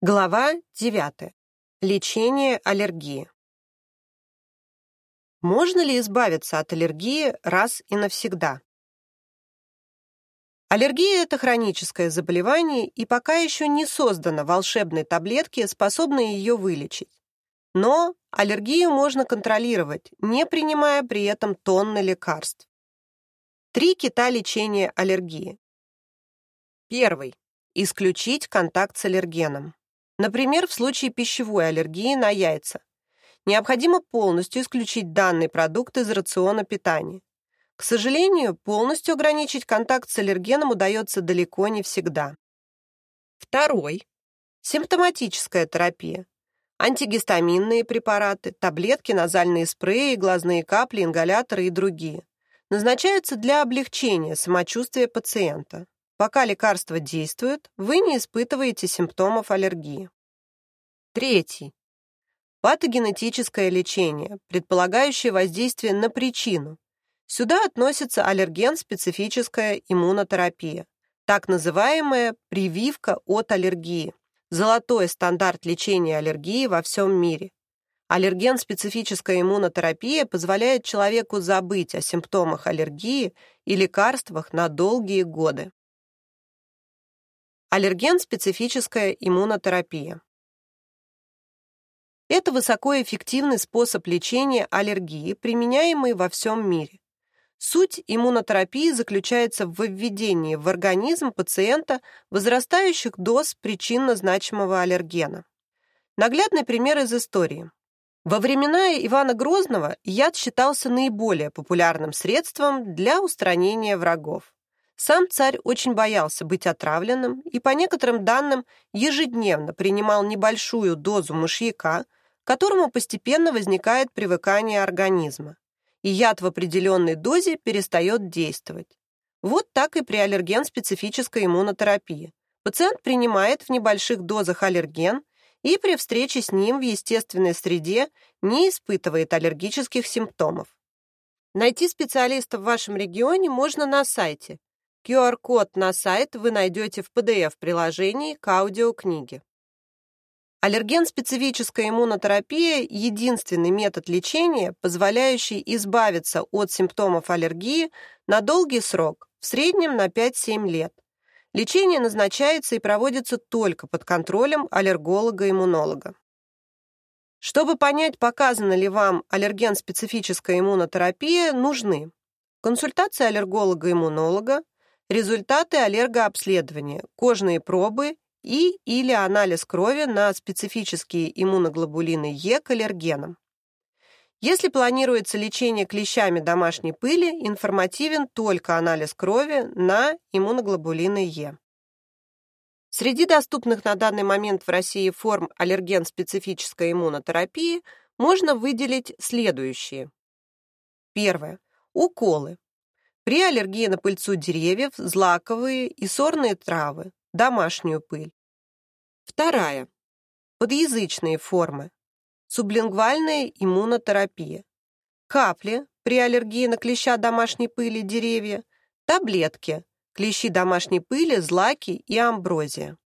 Глава 9. Лечение аллергии. Можно ли избавиться от аллергии раз и навсегда? Аллергия – это хроническое заболевание, и пока еще не создано волшебной таблетки, способной ее вылечить. Но аллергию можно контролировать, не принимая при этом тонны лекарств. Три кита лечения аллергии. Первый. Исключить контакт с аллергеном. Например, в случае пищевой аллергии на яйца. Необходимо полностью исключить данный продукт из рациона питания. К сожалению, полностью ограничить контакт с аллергеном удается далеко не всегда. Второй. Симптоматическая терапия. Антигистаминные препараты, таблетки, назальные спреи, глазные капли, ингаляторы и другие. Назначаются для облегчения самочувствия пациента. Пока лекарства действуют, вы не испытываете симптомов аллергии. Третий. Патогенетическое лечение, предполагающее воздействие на причину. Сюда относится аллерген-специфическая иммунотерапия, так называемая прививка от аллергии, золотой стандарт лечения аллергии во всем мире. Аллерген-специфическая иммунотерапия позволяет человеку забыть о симптомах аллергии и лекарствах на долгие годы. Аллерген-специфическая иммунотерапия. Это высокоэффективный способ лечения аллергии, применяемый во всем мире. Суть иммунотерапии заключается в введении в организм пациента возрастающих доз причинно значимого аллергена. Наглядный пример из истории. Во времена Ивана Грозного яд считался наиболее популярным средством для устранения врагов. Сам царь очень боялся быть отравленным и, по некоторым данным, ежедневно принимал небольшую дозу мышьяка, которому постепенно возникает привыкание организма, и яд в определенной дозе перестает действовать. Вот так и при аллерген-специфической иммунотерапии. Пациент принимает в небольших дозах аллерген и при встрече с ним в естественной среде не испытывает аллергических симптомов. Найти специалиста в вашем регионе можно на сайте QR-код на сайт вы найдете в PDF-приложении к аудиокниге. Аллерген-специфическая иммунотерапия – единственный метод лечения, позволяющий избавиться от симптомов аллергии на долгий срок, в среднем на 5-7 лет. Лечение назначается и проводится только под контролем аллерголога-иммунолога. Чтобы понять, показана ли вам аллерген-специфическая иммунотерапия, нужны консультация аллерголога-иммунолога, результаты аллергообследования, кожные пробы и или анализ крови на специфические иммуноглобулины Е к аллергенам. Если планируется лечение клещами домашней пыли, информативен только анализ крови на иммуноглобулины Е. Среди доступных на данный момент в России форм аллерген-специфической иммунотерапии можно выделить следующие. Первое. Уколы. При аллергии на пыльцу деревьев, злаковые и сорные травы, домашнюю пыль. Вторая. Подъязычные формы. Сублингвальная иммунотерапия. Капли при аллергии на клеща домашней пыли деревья. Таблетки. Клещи домашней пыли, злаки и амброзия.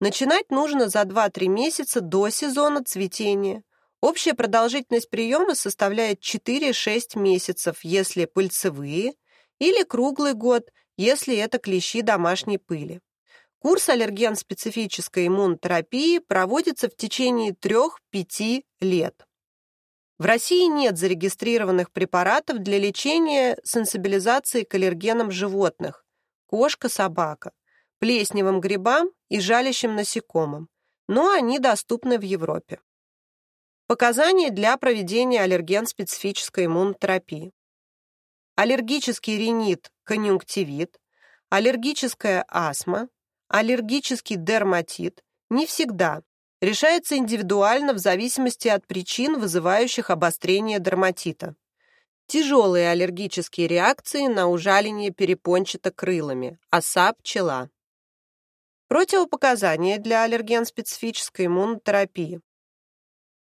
Начинать нужно за 2-3 месяца до сезона цветения. Общая продолжительность приема составляет 4-6 месяцев, если пыльцевые – или круглый год, если это клещи домашней пыли. Курс аллерген-специфической иммунотерапии проводится в течение 3-5 лет. В России нет зарегистрированных препаратов для лечения сенсибилизации к аллергенам животных – кошка, собака, плесневым грибам и жалящим насекомым, но они доступны в Европе. Показания для проведения аллерген-специфической иммунотерапии аллергический ринит, конъюнктивит, аллергическая астма, аллергический дерматит не всегда решается индивидуально в зависимости от причин, вызывающих обострение дерматита. Тяжелые аллергические реакции на ужаление перепончато-крылами, оса пчела. Противопоказания для аллерген-специфической иммунотерапии.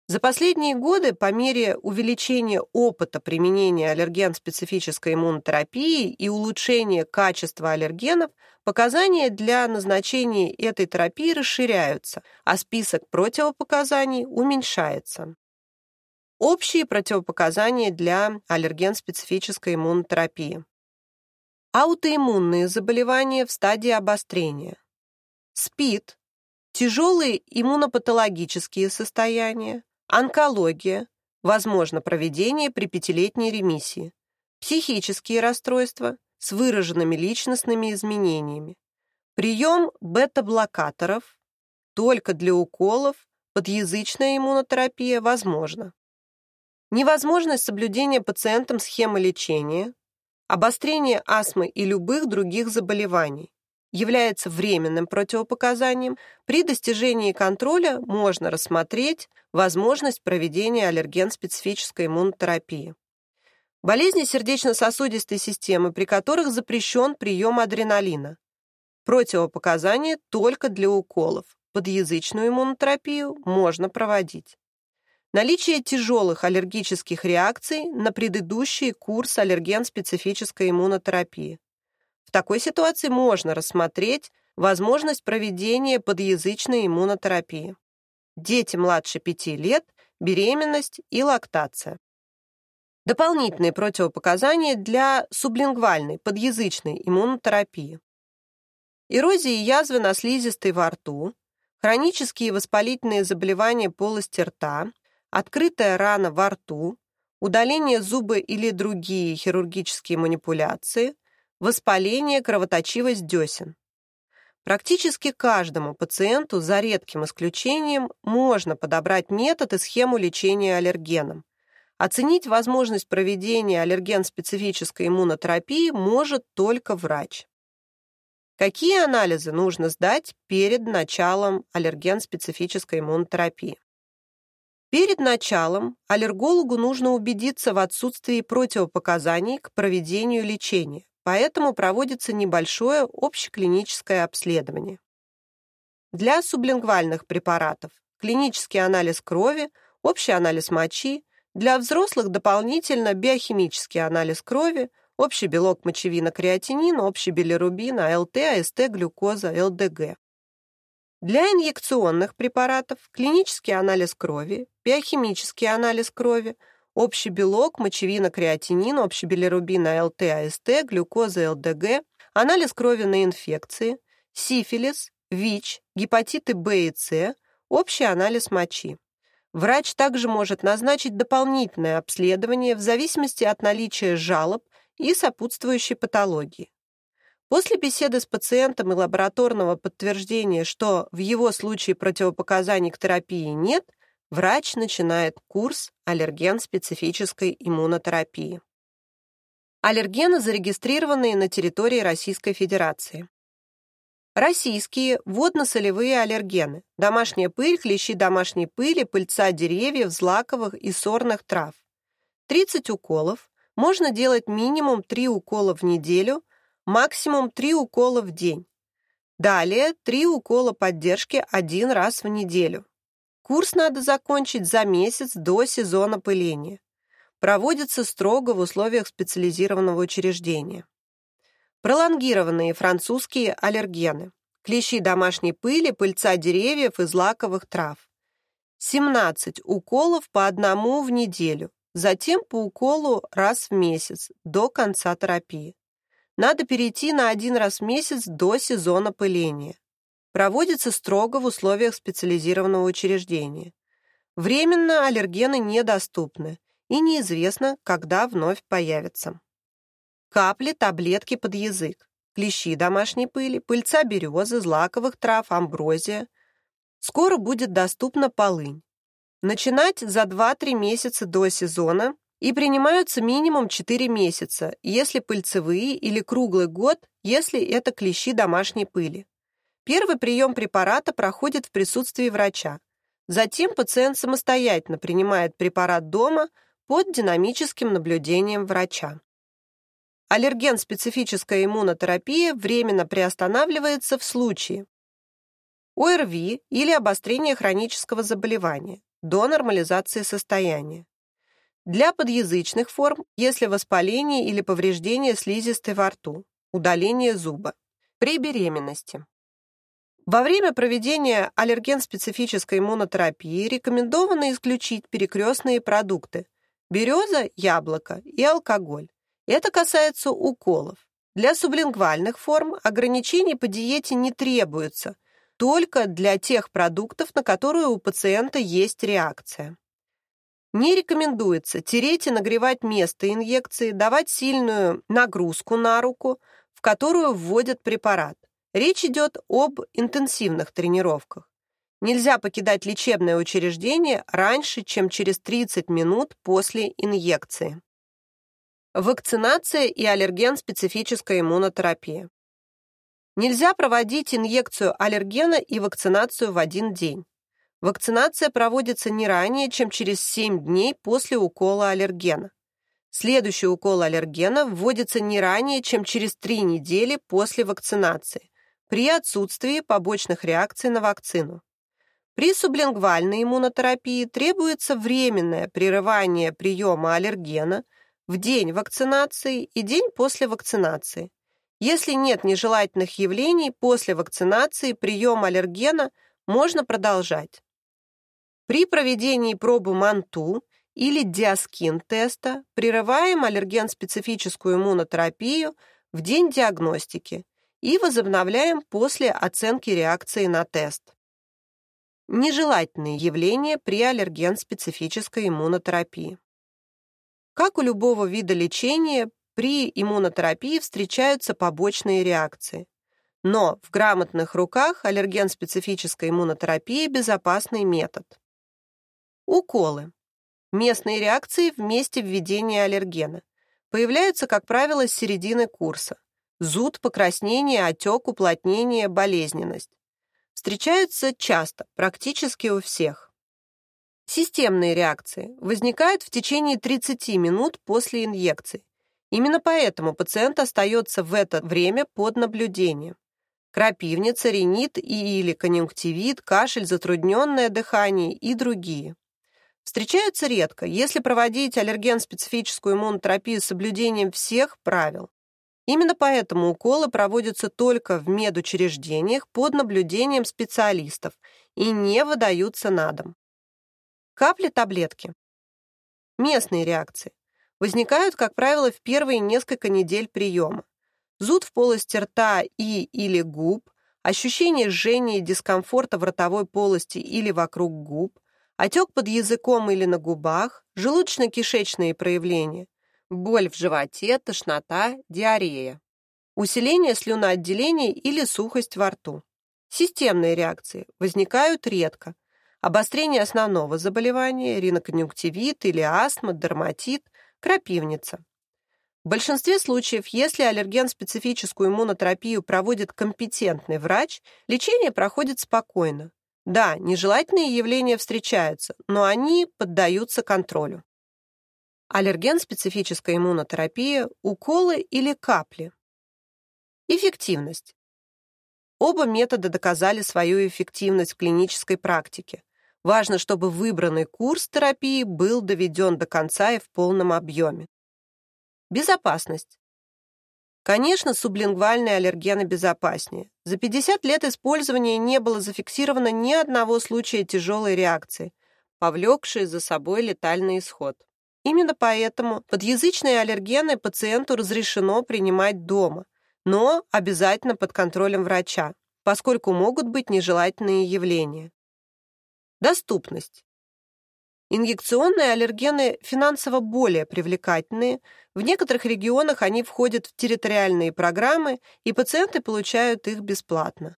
За последние годы по мере увеличения опыта применения аллерген-специфической иммунотерапии и улучшения качества аллергенов показания для назначения этой терапии расширяются, а список противопоказаний уменьшается. Общие противопоказания для аллерген-специфической иммунотерапии. Аутоиммунные заболевания в стадии обострения. СПИД, тяжелые иммунопатологические состояния, онкология, возможно проведение при пятилетней ремиссии, психические расстройства с выраженными личностными изменениями, прием бета-блокаторов только для уколов, подъязычная иммунотерапия возможна. Невозможность соблюдения пациентом схемы лечения, обострение астмы и любых других заболеваний, является временным противопоказанием, при достижении контроля можно рассмотреть возможность проведения аллерген-специфической иммунотерапии. Болезни сердечно-сосудистой системы, при которых запрещен прием адреналина. Противопоказания только для уколов. Подъязычную иммунотерапию можно проводить. Наличие тяжелых аллергических реакций на предыдущий курс аллерген-специфической иммунотерапии. В такой ситуации можно рассмотреть возможность проведения подъязычной иммунотерапии. Дети младше 5 лет, беременность и лактация. Дополнительные противопоказания для сублингвальной подъязычной иммунотерапии. Эрозия и язвы на слизистой во рту, хронические воспалительные заболевания полости рта, открытая рана во рту, удаление зуба или другие хирургические манипуляции, воспаление, кровоточивость десен. Практически каждому пациенту, за редким исключением, можно подобрать метод и схему лечения аллергеном. Оценить возможность проведения аллерген-специфической иммунотерапии может только врач. Какие анализы нужно сдать перед началом аллерген-специфической иммунотерапии? Перед началом аллергологу нужно убедиться в отсутствии противопоказаний к проведению лечения, поэтому проводится небольшое общеклиническое обследование. Для сублингвальных препаратов клинический анализ крови, общий анализ мочи, для взрослых дополнительно биохимический анализ крови, общий белок мочевина креатинин, общий билирубин, АЛТ, АСТ, глюкоза, ЛДГ. Для инъекционных препаратов клинический анализ крови, биохимический анализ крови, общий белок, мочевина, креатинин, общий билирубин, АЛТ, АСТ, глюкоза, ЛДГ, анализ крови на инфекции, сифилис, ВИЧ, гепатиты Б и С, общий анализ мочи. Врач также может назначить дополнительное обследование в зависимости от наличия жалоб и сопутствующей патологии. После беседы с пациентом и лабораторного подтверждения, что в его случае противопоказаний к терапии нет, врач начинает курс аллерген-специфической иммунотерапии. Аллергены, зарегистрированные на территории Российской Федерации. Российские водно-солевые аллергены. Домашняя пыль, клещи домашней пыли, пыльца деревьев, злаковых и сорных трав. 30 уколов. Можно делать минимум 3 укола в неделю, максимум 3 укола в день. Далее 3 укола поддержки один раз в неделю. Курс надо закончить за месяц до сезона пыления. Проводится строго в условиях специализированного учреждения. Пролонгированные французские аллергены. Клещи домашней пыли, пыльца деревьев и злаковых трав. 17 уколов по одному в неделю, затем по уколу раз в месяц до конца терапии. Надо перейти на один раз в месяц до сезона пыления проводится строго в условиях специализированного учреждения. Временно аллергены недоступны и неизвестно, когда вновь появятся. Капли, таблетки под язык, клещи домашней пыли, пыльца березы, злаковых трав, амброзия. Скоро будет доступна полынь. Начинать за 2-3 месяца до сезона и принимаются минимум 4 месяца, если пыльцевые, или круглый год, если это клещи домашней пыли. Первый прием препарата проходит в присутствии врача. Затем пациент самостоятельно принимает препарат дома под динамическим наблюдением врача. Аллерген-специфическая иммунотерапия временно приостанавливается в случае ОРВИ или обострения хронического заболевания, до нормализации состояния. Для подъязычных форм, если воспаление или повреждение слизистой во рту, удаление зуба. При беременности. Во время проведения аллерген-специфической иммунотерапии рекомендовано исключить перекрестные продукты – береза, яблоко и алкоголь. Это касается уколов. Для сублингвальных форм ограничений по диете не требуется, только для тех продуктов, на которые у пациента есть реакция. Не рекомендуется тереть и нагревать место инъекции, давать сильную нагрузку на руку, в которую вводят препарат. Речь идет об интенсивных тренировках. Нельзя покидать лечебное учреждение раньше, чем через 30 минут после инъекции. Вакцинация и аллерген-специфическая иммунотерапия. Нельзя проводить инъекцию аллергена и вакцинацию в один день. Вакцинация проводится не ранее, чем через 7 дней после укола аллергена. Следующий укол аллергена вводится не ранее, чем через 3 недели после вакцинации, при отсутствии побочных реакций на вакцину. При сублингвальной иммунотерапии требуется временное прерывание приема аллергена в день вакцинации и день после вакцинации. Если нет нежелательных явлений после вакцинации, прием аллергена можно продолжать. При проведении пробы МАНТУ или диаскин-теста прерываем аллерген-специфическую иммунотерапию в день диагностики и возобновляем после оценки реакции на тест. Нежелательные явления при аллерген-специфической иммунотерапии. Как у любого вида лечения, при иммунотерапии встречаются побочные реакции. Но в грамотных руках аллерген-специфическая иммунотерапия – безопасный метод. Уколы. Местные реакции в месте введения аллергена. Появляются, как правило, с середины курса. Зуд, покраснение, отек, уплотнение, болезненность. Встречаются часто, практически у всех. Системные реакции возникают в течение 30 минут после инъекции. Именно поэтому пациент остается в это время под наблюдением. Крапивница, ринит и или конъюнктивит, кашель, затрудненное дыхание и другие. Встречаются редко, если проводить аллерген-специфическую иммунотерапию с соблюдением всех правил. Именно поэтому уколы проводятся только в медучреждениях под наблюдением специалистов и не выдаются на дом. Капли-таблетки. Местные реакции. Возникают, как правило, в первые несколько недель приема. Зуд в полости рта и или губ, ощущение жжения и дискомфорта в ротовой полости или вокруг губ, отек под языком или на губах, желудочно-кишечные проявления, боль в животе, тошнота, диарея, усиление слюноотделения или сухость во рту. Системные реакции возникают редко. Обострение основного заболевания, риноконъюнктивит или астма, дерматит, крапивница. В большинстве случаев, если аллерген-специфическую иммунотерапию проводит компетентный врач, лечение проходит спокойно. Да, нежелательные явления встречаются, но они поддаются контролю. Аллерген-специфическая иммунотерапия, уколы или капли. Эффективность. Оба метода доказали свою эффективность в клинической практике. Важно, чтобы выбранный курс терапии был доведен до конца и в полном объеме. Безопасность. Конечно, сублингвальные аллергены безопаснее. За 50 лет использования не было зафиксировано ни одного случая тяжелой реакции, повлекшей за собой летальный исход. Именно поэтому подъязычные аллергены пациенту разрешено принимать дома, но обязательно под контролем врача, поскольку могут быть нежелательные явления. Доступность. Инъекционные аллергены финансово более привлекательные, в некоторых регионах они входят в территориальные программы, и пациенты получают их бесплатно.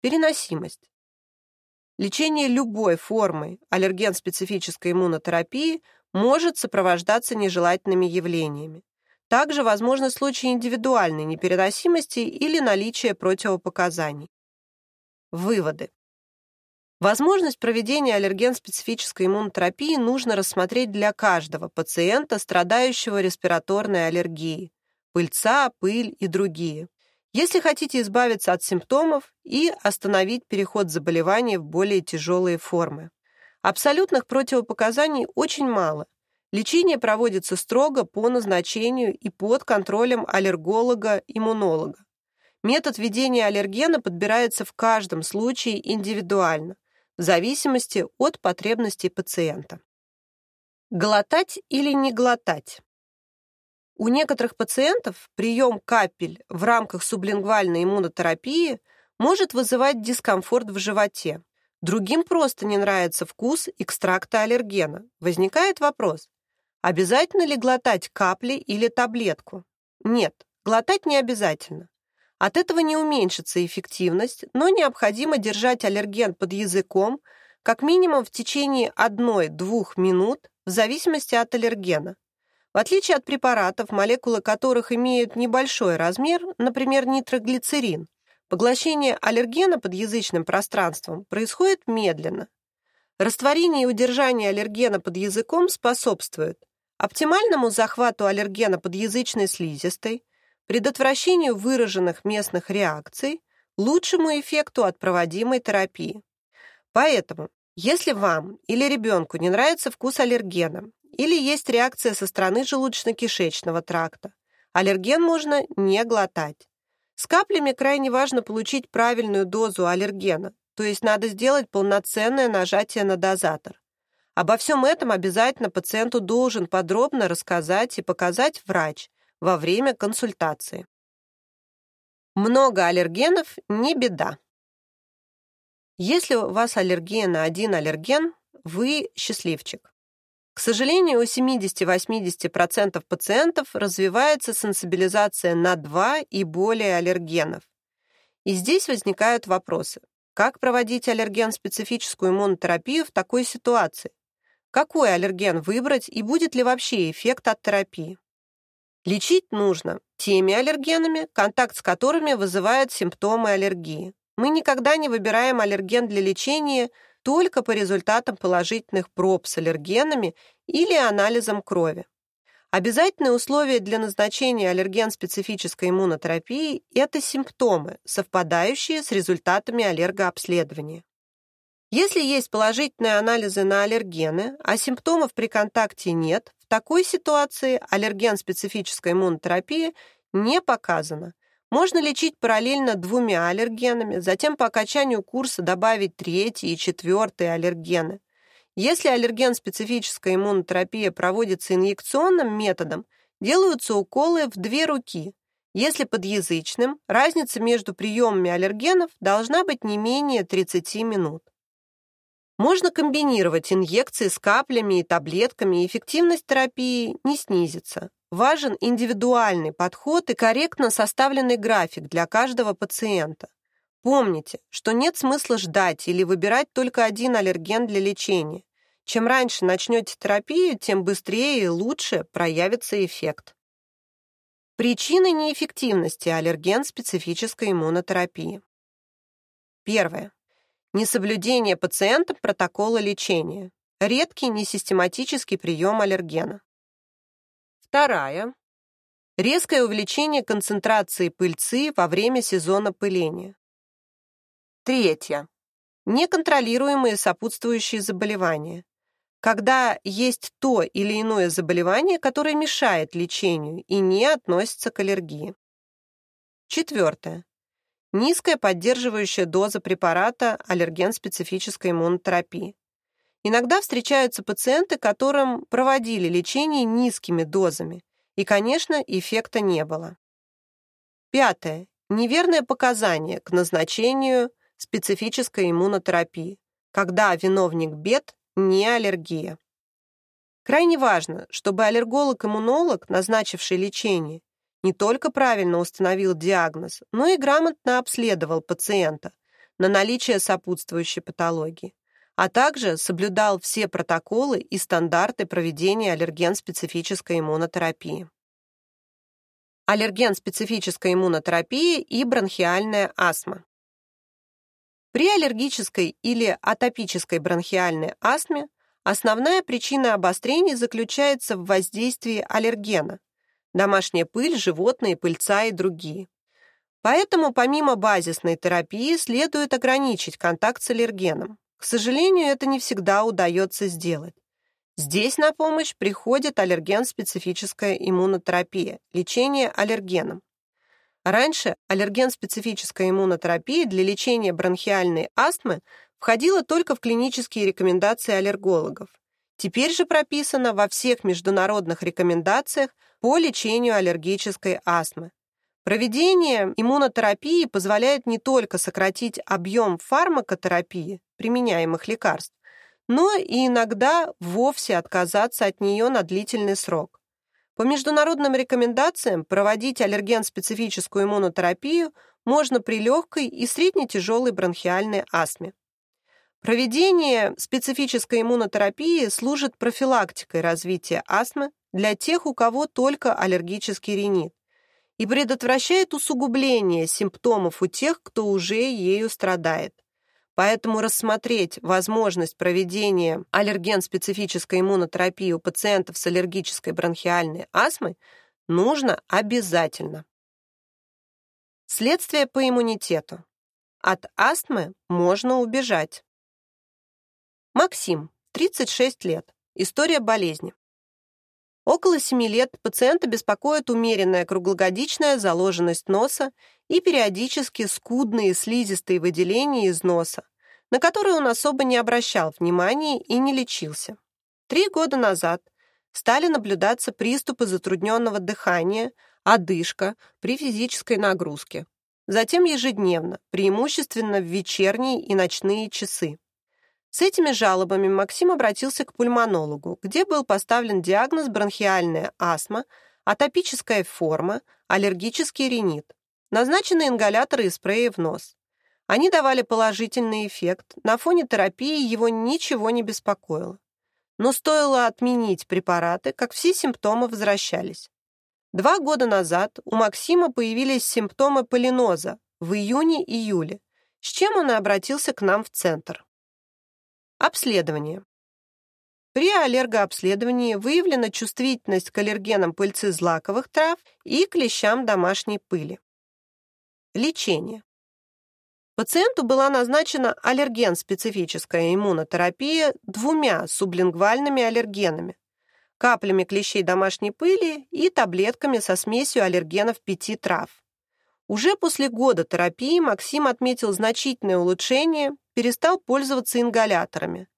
Переносимость. Лечение любой формы аллерген-специфической иммунотерапии может сопровождаться нежелательными явлениями. Также возможны случаи индивидуальной непереносимости или наличия противопоказаний. Выводы. Возможность проведения аллерген-специфической иммунотерапии нужно рассмотреть для каждого пациента, страдающего респираторной аллергией, пыльца, пыль и другие. Если хотите избавиться от симптомов и остановить переход заболевания в более тяжелые формы. Абсолютных противопоказаний очень мало. Лечение проводится строго по назначению и под контролем аллерголога-иммунолога. Метод введения аллергена подбирается в каждом случае индивидуально, в зависимости от потребностей пациента. Глотать или не глотать? У некоторых пациентов прием капель в рамках сублингвальной иммунотерапии может вызывать дискомфорт в животе. Другим просто не нравится вкус экстракта аллергена. Возникает вопрос, обязательно ли глотать капли или таблетку? Нет, глотать не обязательно. От этого не уменьшится эффективность, но необходимо держать аллерген под языком как минимум в течение 1-2 минут в зависимости от аллергена. В отличие от препаратов, молекулы которых имеют небольшой размер, например, нитроглицерин, поглощение аллергена под язычным пространством происходит медленно. Растворение и удержание аллергена под языком способствует оптимальному захвату аллергена под язычной слизистой, предотвращению выраженных местных реакций, лучшему эффекту от проводимой терапии. Поэтому, если вам или ребенку не нравится вкус аллергена или есть реакция со стороны желудочно-кишечного тракта. Аллерген можно не глотать. С каплями крайне важно получить правильную дозу аллергена, то есть надо сделать полноценное нажатие на дозатор. Обо всем этом обязательно пациенту должен подробно рассказать и показать врач во время консультации. Много аллергенов – не беда. Если у вас аллергия на один аллерген, вы счастливчик. К сожалению, у 70-80% пациентов развивается сенсибилизация на два и более аллергенов. И здесь возникают вопросы. Как проводить аллерген-специфическую иммунотерапию в такой ситуации? Какой аллерген выбрать и будет ли вообще эффект от терапии? Лечить нужно теми аллергенами, контакт с которыми вызывает симптомы аллергии. Мы никогда не выбираем аллерген для лечения – только по результатам положительных проб с аллергенами или анализом крови. Обязательные условия для назначения аллерген-специфической иммунотерапии – это симптомы, совпадающие с результатами аллергообследования. Если есть положительные анализы на аллергены, а симптомов при контакте нет, в такой ситуации аллерген-специфическая иммунотерапия не показана – можно лечить параллельно двумя аллергенами, затем по окончанию курса добавить третий и четвертый аллергены. Если аллерген-специфическая иммунотерапия проводится инъекционным методом, делаются уколы в две руки. Если подъязычным, разница между приемами аллергенов должна быть не менее 30 минут. Можно комбинировать инъекции с каплями и таблетками, эффективность терапии не снизится. Важен индивидуальный подход и корректно составленный график для каждого пациента. Помните, что нет смысла ждать или выбирать только один аллерген для лечения. Чем раньше начнете терапию, тем быстрее и лучше проявится эффект. Причины неэффективности аллерген-специфической иммунотерапии. Первое. Несоблюдение пациентом протокола лечения. Редкий несистематический прием аллергена. Вторая. Резкое увеличение концентрации пыльцы во время сезона пыления. Третья. Неконтролируемые сопутствующие заболевания. Когда есть то или иное заболевание, которое мешает лечению и не относится к аллергии. Четвертое. Низкая поддерживающая доза препарата аллерген-специфической иммунотерапии. Иногда встречаются пациенты, которым проводили лечение низкими дозами, и, конечно, эффекта не было. Пятое. Неверное показание к назначению специфической иммунотерапии, когда виновник бед не аллергия. Крайне важно, чтобы аллерголог-иммунолог, назначивший лечение, не только правильно установил диагноз, но и грамотно обследовал пациента на наличие сопутствующей патологии а также соблюдал все протоколы и стандарты проведения аллерген-специфической иммунотерапии. Аллерген-специфическая иммунотерапия и бронхиальная астма. При аллергической или атопической бронхиальной астме основная причина обострений заключается в воздействии аллергена – домашняя пыль, животные, пыльца и другие. Поэтому помимо базисной терапии следует ограничить контакт с аллергеном. К сожалению, это не всегда удается сделать. Здесь на помощь приходит аллерген-специфическая иммунотерапия, лечение аллергеном. Раньше аллерген-специфическая иммунотерапия для лечения бронхиальной астмы входила только в клинические рекомендации аллергологов. Теперь же прописана во всех международных рекомендациях по лечению аллергической астмы. Проведение иммунотерапии позволяет не только сократить объем фармакотерапии, применяемых лекарств, но и иногда вовсе отказаться от нее на длительный срок. По международным рекомендациям проводить аллерген-специфическую иммунотерапию можно при легкой и средне-тяжелой бронхиальной астме. Проведение специфической иммунотерапии служит профилактикой развития астмы для тех, у кого только аллергический ринит, и предотвращает усугубление симптомов у тех, кто уже ею страдает. Поэтому рассмотреть возможность проведения аллерген-специфической иммунотерапии у пациентов с аллергической бронхиальной астмой нужно обязательно. Следствие по иммунитету. От астмы можно убежать. Максим, 36 лет. История болезни. Около 7 лет пациента беспокоит умеренная круглогодичная заложенность носа и периодически скудные слизистые выделения из носа, на которые он особо не обращал внимания и не лечился. Три года назад стали наблюдаться приступы затрудненного дыхания, одышка при физической нагрузке. Затем ежедневно, преимущественно в вечерние и ночные часы. С этими жалобами Максим обратился к пульмонологу, где был поставлен диагноз бронхиальная астма, атопическая форма, аллергический ринит. Назначены ингаляторы и спреи в нос. Они давали положительный эффект, на фоне терапии его ничего не беспокоило. Но стоило отменить препараты, как все симптомы возвращались. Два года назад у Максима появились симптомы полиноза в июне-июле, с чем он и обратился к нам в центр. Обследование. При аллергообследовании выявлена чувствительность к аллергенам пыльцы злаковых трав и клещам домашней пыли. Лечение. Пациенту была назначена аллерген-специфическая иммунотерапия двумя сублингвальными аллергенами – каплями клещей домашней пыли и таблетками со смесью аллергенов пяти трав. Уже после года терапии Максим отметил значительное улучшение, перестал пользоваться ингаляторами.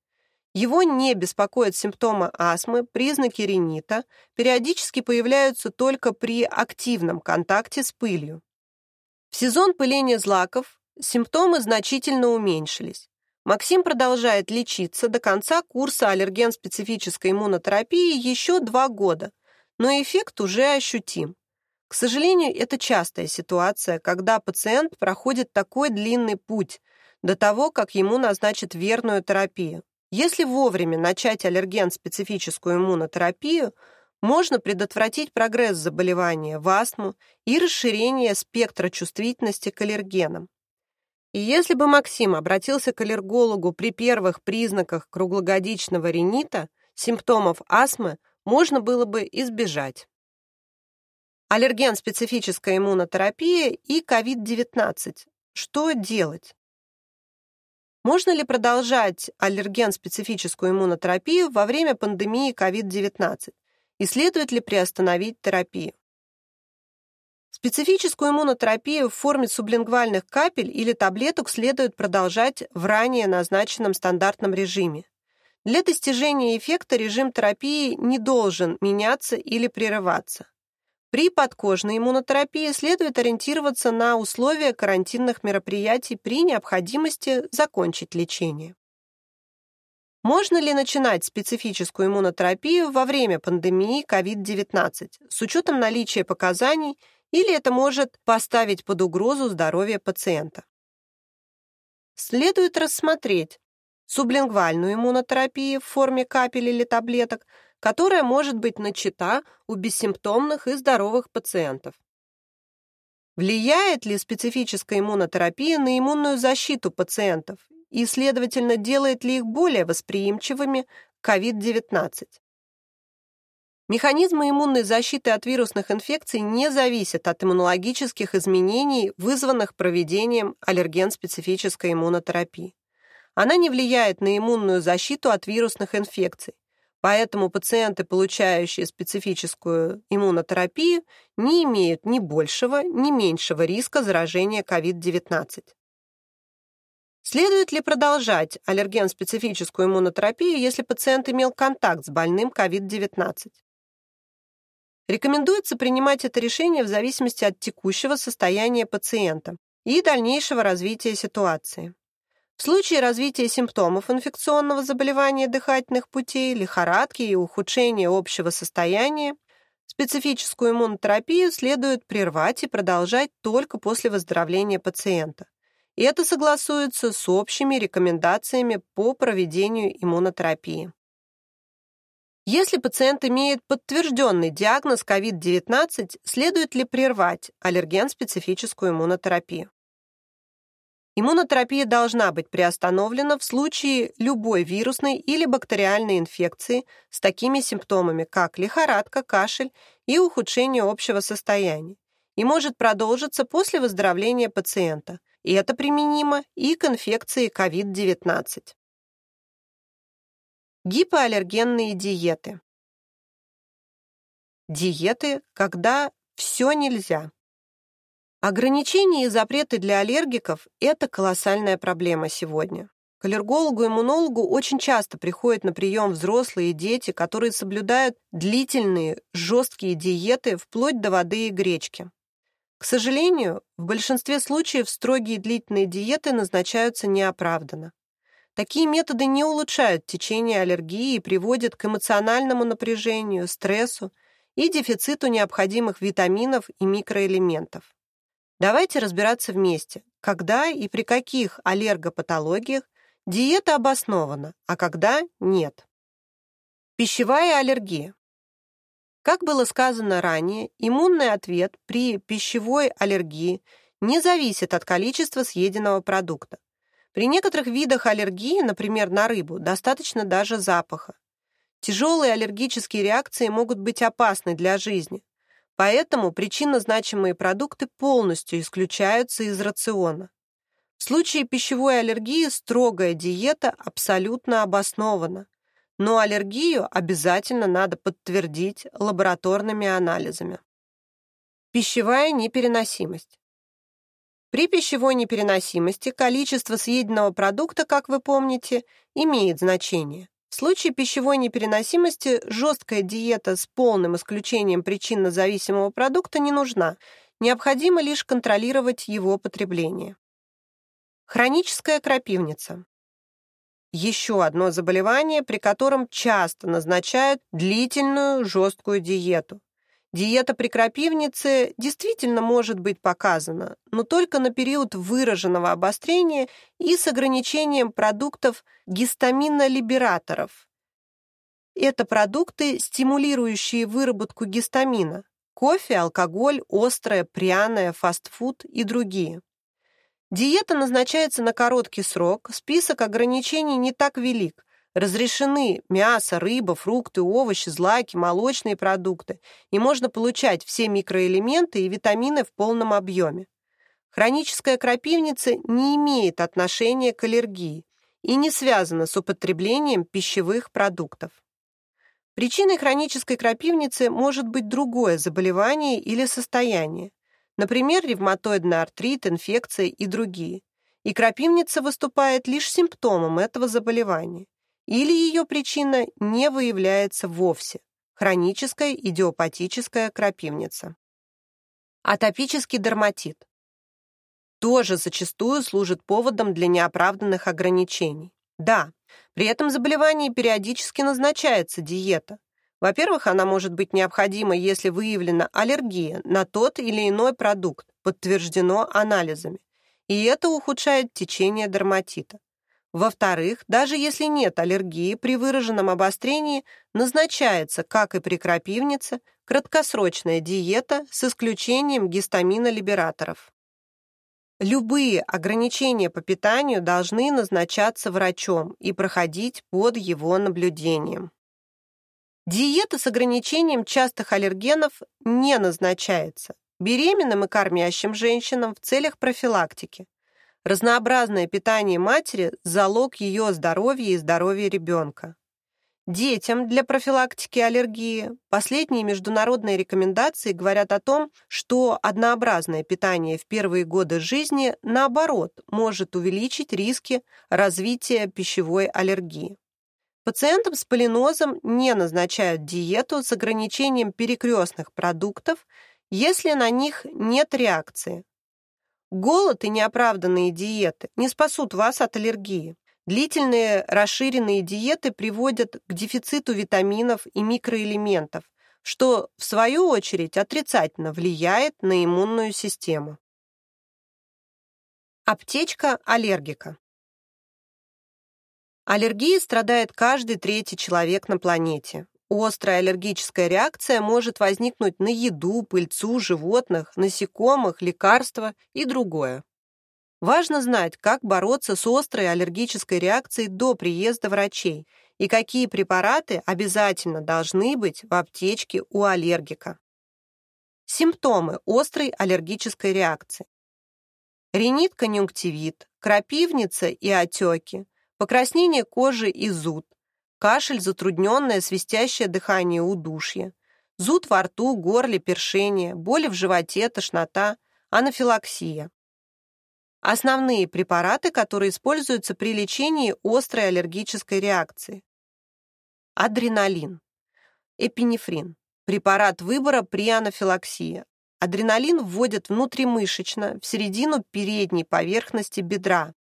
Его не беспокоят симптомы астмы, признаки ринита, периодически появляются только при активном контакте с пылью. В сезон пыления злаков симптомы значительно уменьшились. Максим продолжает лечиться до конца курса аллерген-специфической иммунотерапии еще два года, но эффект уже ощутим. К сожалению, это частая ситуация, когда пациент проходит такой длинный путь до того, как ему назначат верную терапию. Если вовремя начать аллерген-специфическую иммунотерапию, можно предотвратить прогресс заболевания в астму и расширение спектра чувствительности к аллергенам. И если бы Максим обратился к аллергологу при первых признаках круглогодичного ринита, симптомов астмы можно было бы избежать аллерген-специфическая иммунотерапия и COVID-19. Что делать? Можно ли продолжать аллерген-специфическую иммунотерапию во время пандемии COVID-19? И следует ли приостановить терапию? Специфическую иммунотерапию в форме сублингвальных капель или таблеток следует продолжать в ранее назначенном стандартном режиме. Для достижения эффекта режим терапии не должен меняться или прерываться. При подкожной иммунотерапии следует ориентироваться на условия карантинных мероприятий при необходимости закончить лечение. Можно ли начинать специфическую иммунотерапию во время пандемии COVID-19 с учетом наличия показаний или это может поставить под угрозу здоровье пациента? Следует рассмотреть сублингвальную иммунотерапию в форме капель или таблеток – которая может быть начата у бессимптомных и здоровых пациентов. Влияет ли специфическая иммунотерапия на иммунную защиту пациентов и, следовательно, делает ли их более восприимчивыми к COVID-19? Механизмы иммунной защиты от вирусных инфекций не зависят от иммунологических изменений, вызванных проведением аллерген-специфической иммунотерапии. Она не влияет на иммунную защиту от вирусных инфекций. Поэтому пациенты, получающие специфическую иммунотерапию, не имеют ни большего, ни меньшего риска заражения COVID-19. Следует ли продолжать аллерген-специфическую иммунотерапию, если пациент имел контакт с больным COVID-19? Рекомендуется принимать это решение в зависимости от текущего состояния пациента и дальнейшего развития ситуации. В случае развития симптомов инфекционного заболевания дыхательных путей, лихорадки и ухудшения общего состояния, специфическую иммунотерапию следует прервать и продолжать только после выздоровления пациента. И это согласуется с общими рекомендациями по проведению иммунотерапии. Если пациент имеет подтвержденный диагноз COVID-19, следует ли прервать аллерген-специфическую иммунотерапию? Иммунотерапия должна быть приостановлена в случае любой вирусной или бактериальной инфекции с такими симптомами, как лихорадка, кашель и ухудшение общего состояния, и может продолжиться после выздоровления пациента. И это применимо и к инфекции COVID-19. Гипоаллергенные диеты. Диеты, когда все нельзя. Ограничения и запреты для аллергиков – это колоссальная проблема сегодня. К аллергологу-иммунологу очень часто приходят на прием взрослые и дети, которые соблюдают длительные, жесткие диеты вплоть до воды и гречки. К сожалению, в большинстве случаев строгие длительные диеты назначаются неоправданно. Такие методы не улучшают течение аллергии и приводят к эмоциональному напряжению, стрессу и дефициту необходимых витаминов и микроэлементов. Давайте разбираться вместе, когда и при каких аллергопатологиях диета обоснована, а когда нет. Пищевая аллергия. Как было сказано ранее, иммунный ответ при пищевой аллергии не зависит от количества съеденного продукта. При некоторых видах аллергии, например, на рыбу, достаточно даже запаха. Тяжелые аллергические реакции могут быть опасны для жизни, Поэтому причинно-значимые продукты полностью исключаются из рациона. В случае пищевой аллергии строгая диета абсолютно обоснована, но аллергию обязательно надо подтвердить лабораторными анализами. Пищевая непереносимость. При пищевой непереносимости количество съеденного продукта, как вы помните, имеет значение. В случае пищевой непереносимости жесткая диета с полным исключением причинно-зависимого продукта не нужна, необходимо лишь контролировать его потребление. Хроническая крапивница. Еще одно заболевание, при котором часто назначают длительную жесткую диету. Диета при крапивнице действительно может быть показана, но только на период выраженного обострения и с ограничением продуктов гистаминолибераторов. Это продукты, стимулирующие выработку гистамина. Кофе, алкоголь, острое, пряное, фастфуд и другие. Диета назначается на короткий срок, список ограничений не так велик, Разрешены мясо, рыба, фрукты, овощи, злаки, молочные продукты, и можно получать все микроэлементы и витамины в полном объеме. Хроническая крапивница не имеет отношения к аллергии и не связана с употреблением пищевых продуктов. Причиной хронической крапивницы может быть другое заболевание или состояние, например, ревматоидный артрит, инфекция и другие. И крапивница выступает лишь симптомом этого заболевания или ее причина не выявляется вовсе – хроническая идиопатическая крапивница. Атопический дерматит тоже зачастую служит поводом для неоправданных ограничений. Да, при этом заболевании периодически назначается диета. Во-первых, она может быть необходима, если выявлена аллергия на тот или иной продукт, подтверждено анализами, и это ухудшает течение дерматита. Во-вторых, даже если нет аллергии, при выраженном обострении назначается, как и при крапивнице, краткосрочная диета с исключением гистаминолибераторов. Любые ограничения по питанию должны назначаться врачом и проходить под его наблюдением. Диета с ограничением частых аллергенов не назначается беременным и кормящим женщинам в целях профилактики. Разнообразное питание матери – залог ее здоровья и здоровья ребенка. Детям для профилактики аллергии последние международные рекомендации говорят о том, что однообразное питание в первые годы жизни, наоборот, может увеличить риски развития пищевой аллергии. Пациентам с полинозом не назначают диету с ограничением перекрестных продуктов, если на них нет реакции. Голод и неоправданные диеты не спасут вас от аллергии. Длительные расширенные диеты приводят к дефициту витаминов и микроэлементов, что, в свою очередь, отрицательно влияет на иммунную систему. Аптечка аллергика. Аллергией страдает каждый третий человек на планете. Острая аллергическая реакция может возникнуть на еду, пыльцу, животных, насекомых, лекарства и другое. Важно знать, как бороться с острой аллергической реакцией до приезда врачей и какие препараты обязательно должны быть в аптечке у аллергика. Симптомы острой аллергической реакции. Ринит-конъюнктивит, крапивница и отеки, покраснение кожи и зуд, кашель, затрудненное свистящее дыхание, удушье, зуд во рту, горле, першение, боли в животе, тошнота, анафилаксия. Основные препараты, которые используются при лечении острой аллергической реакции. Адреналин. Эпинефрин. Препарат выбора при анафилаксии. Адреналин вводят внутримышечно, в середину передней поверхности бедра.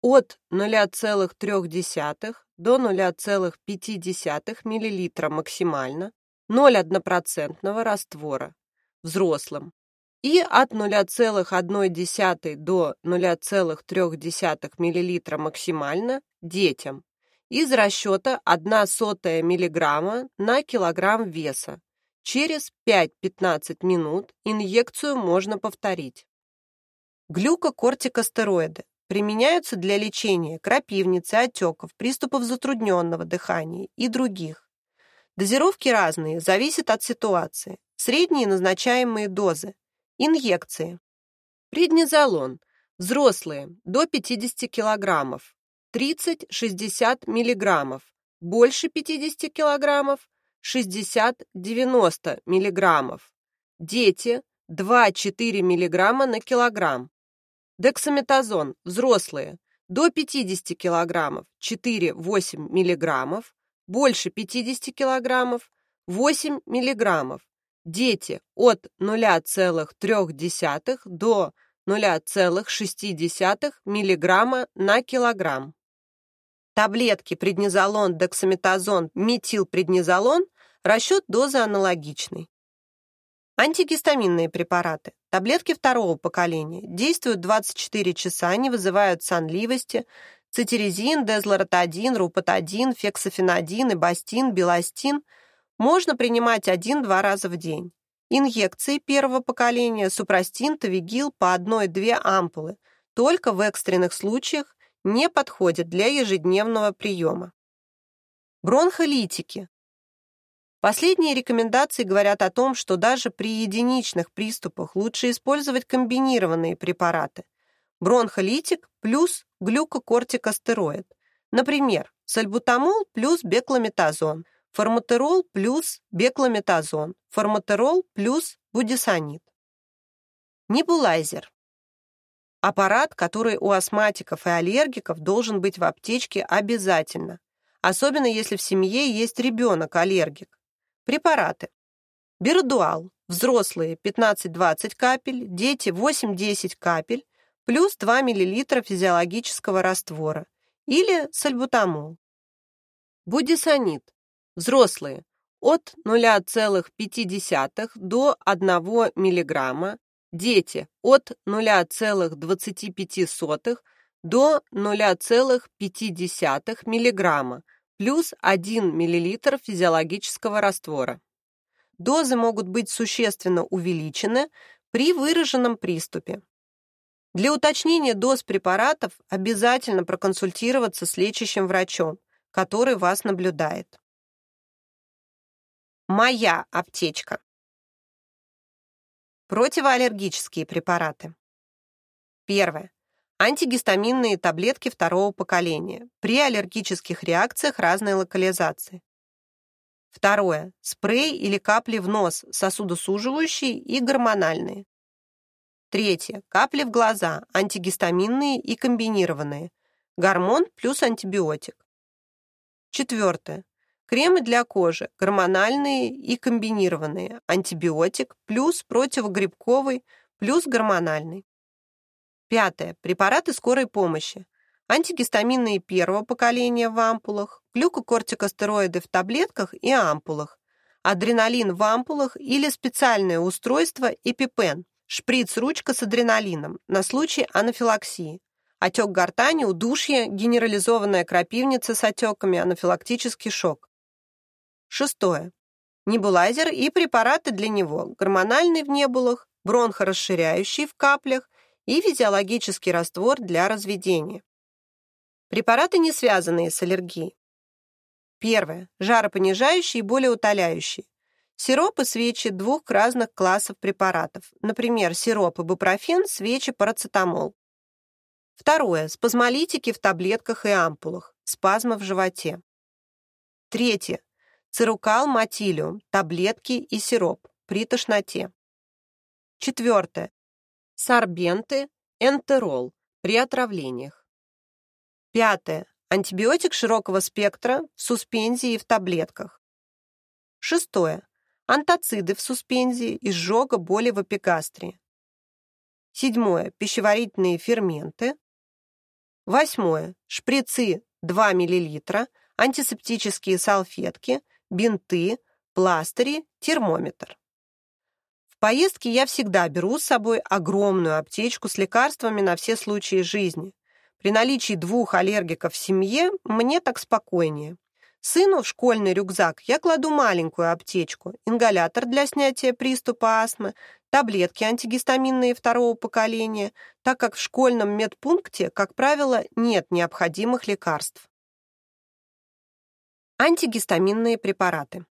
От 0,3 до 0,5 мл максимально, 0,1% раствора, взрослым, и от 0,1 до 0,3 мл максимально детям из расчета 1 сотая мг на килограмм веса. Через 5-15 минут инъекцию можно повторить. Глюкокортикостероиды применяются для лечения крапивницы, отеков, приступов затрудненного дыхания и других. Дозировки разные, зависят от ситуации. Средние назначаемые дозы Инъекции. Преднизолон. Взрослые до 50 кг. 30-60 мг. Больше 50 кг. 60-90 мг. Дети 2-4 мг на килограмм. Дексаметазон. Взрослые до 50 кг. 4-8 мг. Больше 50 кг. 8 мг. Дети от 0,3 до 0,6 мг на килограмм. Таблетки преднизолон, дексаметазон, метилпреднизолон расчет дозы аналогичный. Антигистаминные препараты. Таблетки второго поколения. Действуют 24 часа, не вызывают сонливости. Цитиризин, дезлоротадин, рупатадин, фексофенадин, ибастин, беластин – можно принимать один-два раза в день. Инъекции первого поколения супрастин, тавигил по одной-две ампулы только в экстренных случаях не подходят для ежедневного приема. Бронхолитики. Последние рекомендации говорят о том, что даже при единичных приступах лучше использовать комбинированные препараты. Бронхолитик плюс глюкокортикостероид. Например, сальбутамол плюс бекламетазон – форматерол плюс бекламетазон, форматерол плюс будесонид. Небулайзер. Аппарат, который у астматиков и аллергиков должен быть в аптечке обязательно, особенно если в семье есть ребенок-аллергик. Препараты. Бердуал. Взрослые 15-20 капель, дети 8-10 капель, плюс 2 мл физиологического раствора. Или сальбутамол. Будесонид Взрослые от 0,5 до 1 мг, дети от 0,25 до 0,5 мг, плюс 1 мл физиологического раствора. Дозы могут быть существенно увеличены при выраженном приступе. Для уточнения доз препаратов обязательно проконсультироваться с лечащим врачом, который вас наблюдает. Моя аптечка. Противоаллергические препараты. Первое. Антигистаминные таблетки второго поколения при аллергических реакциях разной локализации. Второе. Спрей или капли в нос, сосудосуживающие и гормональные. Третье. Капли в глаза, антигистаминные и комбинированные. Гормон плюс антибиотик. Четвертое. Кремы для кожи, гормональные и комбинированные, антибиотик плюс противогрибковый плюс гормональный. Пятое. Препараты скорой помощи. Антигистаминные первого поколения в ампулах, глюкокортикостероиды в таблетках и ампулах, адреналин в ампулах или специальное устройство эпипен, шприц-ручка с адреналином на случай анафилаксии, отек гортани, удушье, генерализованная крапивница с отеками, анафилактический шок. Шестое. Небулайзер и препараты для него, гормональный в небулах, бронхорасширяющий в каплях и физиологический раствор для разведения. Препараты, не связанные с аллергией. Первое. Жаропонижающие и болеутоляющие. Сиропы свечи двух разных классов препаратов. Например, сироп ибупрофен, свечи парацетамол. Второе. Спазмолитики в таблетках и ампулах. Спазмы в животе. Третье. Цирукал матилиум, таблетки и сироп при тошноте. Четвертое. Сорбенты, энтерол при отравлениях. Пятое. Антибиотик широкого спектра в суспензии и в таблетках. Шестое. Антоциды в суспензии, изжога, боли в эпигастрии. Седьмое. Пищеварительные ферменты. Восьмое. Шприцы 2 мл, антисептические салфетки, бинты, пластыри, термометр. В поездке я всегда беру с собой огромную аптечку с лекарствами на все случаи жизни. При наличии двух аллергиков в семье мне так спокойнее. Сыну в школьный рюкзак я кладу маленькую аптечку, ингалятор для снятия приступа астмы, таблетки антигистаминные второго поколения, так как в школьном медпункте, как правило, нет необходимых лекарств. Антигистаминные препараты.